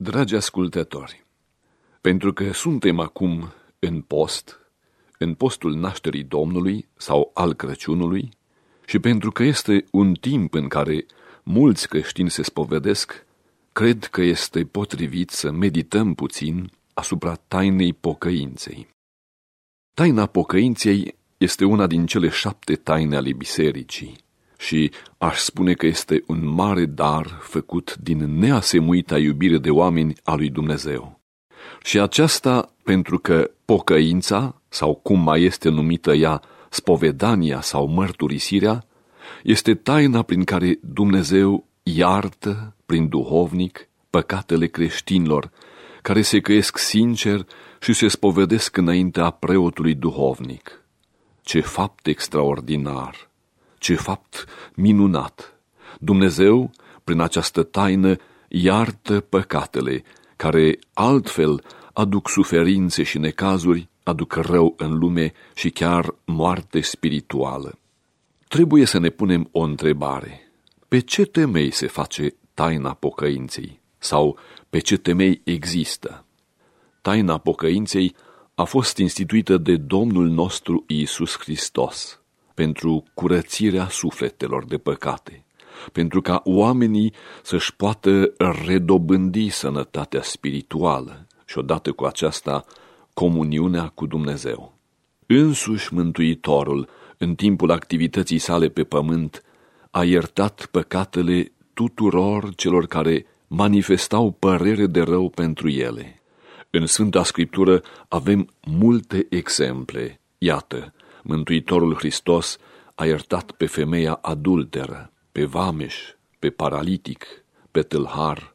Dragi ascultători, pentru că suntem acum în post, în postul nașterii Domnului sau al Crăciunului, și pentru că este un timp în care mulți creștini se spovedesc, cred că este potrivit să medităm puțin asupra tainei pocăinței. Taina pocăinței este una din cele șapte taine ale bisericii și aș spune că este un mare dar făcut din neasemuita iubire de oameni a lui Dumnezeu. Și aceasta pentru că pocăința, sau cum mai este numită ea, spovedania sau mărturisirea, este taina prin care Dumnezeu iartă, prin duhovnic, păcatele creștinilor, care se căiesc sincer și se spovedesc înaintea preotului duhovnic. Ce fapt extraordinar! Ce fapt minunat! Dumnezeu, prin această taină, iartă păcatele, care altfel aduc suferințe și necazuri, aduc rău în lume și chiar moarte spirituală. Trebuie să ne punem o întrebare. Pe ce temei se face taina pocăinței? Sau pe ce temei există? Taina pocăinței a fost instituită de Domnul nostru Iisus Hristos pentru curățirea sufletelor de păcate, pentru ca oamenii să-și poată redobândi sănătatea spirituală și odată cu aceasta comuniunea cu Dumnezeu. Însuși Mântuitorul, în timpul activității sale pe pământ, a iertat păcatele tuturor celor care manifestau părere de rău pentru ele. În Sfânta Scriptură avem multe exemple. Iată, Mântuitorul Hristos a iertat pe femeia adulteră, pe vameș, pe paralitic, pe tâlhar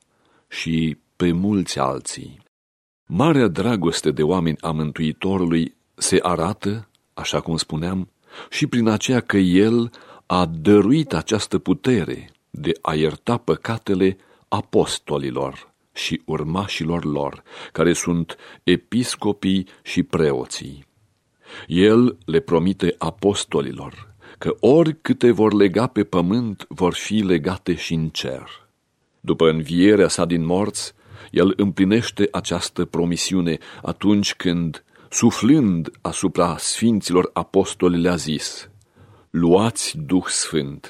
și pe mulți alții. Marea dragoste de oameni a Mântuitorului se arată, așa cum spuneam, și prin aceea că El a dăruit această putere de a ierta păcatele apostolilor și urmașilor lor, care sunt episcopii și preoții. El le promite apostolilor că oricâte vor lega pe pământ vor fi legate și în cer. După învierea sa din morți, el împlinește această promisiune atunci când, suflând asupra sfinților apostoli, le-a zis, Luați Duh Sfânt,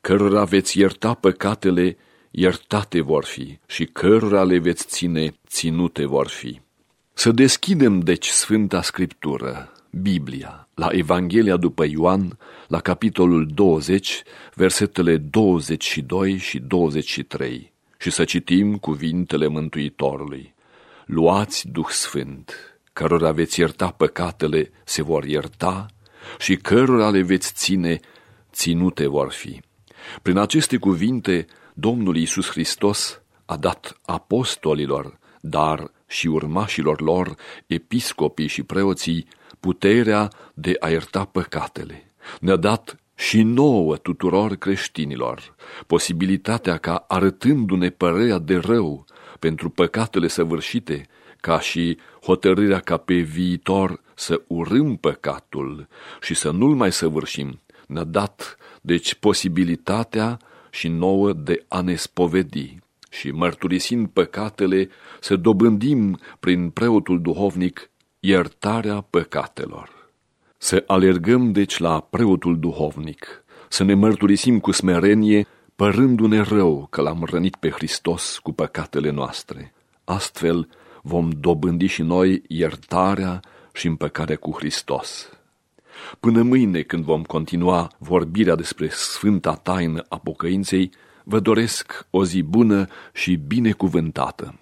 cărora veți ierta păcatele, iertate vor fi, și cărora le veți ține, ținute vor fi. Să deschidem, deci, Sfânta Scriptură, Biblia, la Evanghelia după Ioan, la capitolul 20, versetele 22 și 23, și să citim cuvintele Mântuitorului. Luați Duh Sfânt, cărora veți ierta păcatele, se vor ierta, și cărora le veți ține, ținute vor fi. Prin aceste cuvinte, Domnul Iisus Hristos a dat apostolilor, dar și urmașilor lor, episcopii și preoții, puterea de a ierta păcatele. Ne-a dat și nouă tuturor creștinilor posibilitatea ca, arătându-ne părerea de rău pentru păcatele săvârșite, ca și hotărârea ca pe viitor să urâm păcatul și să nu-l mai săvârșim, ne-a dat, deci, posibilitatea și nouă de a ne spovedi și, mărturisind păcatele, să dobândim prin preotul duhovnic iertarea păcatelor. Să alergăm deci la preotul duhovnic, să ne mărturisim cu smerenie, părându-ne rău că l-am rănit pe Hristos cu păcatele noastre. Astfel vom dobândi și noi iertarea și împăcarea cu Hristos. Până mâine, când vom continua vorbirea despre Sfânta Taină a Pocăinței, vă doresc o zi bună și binecuvântată.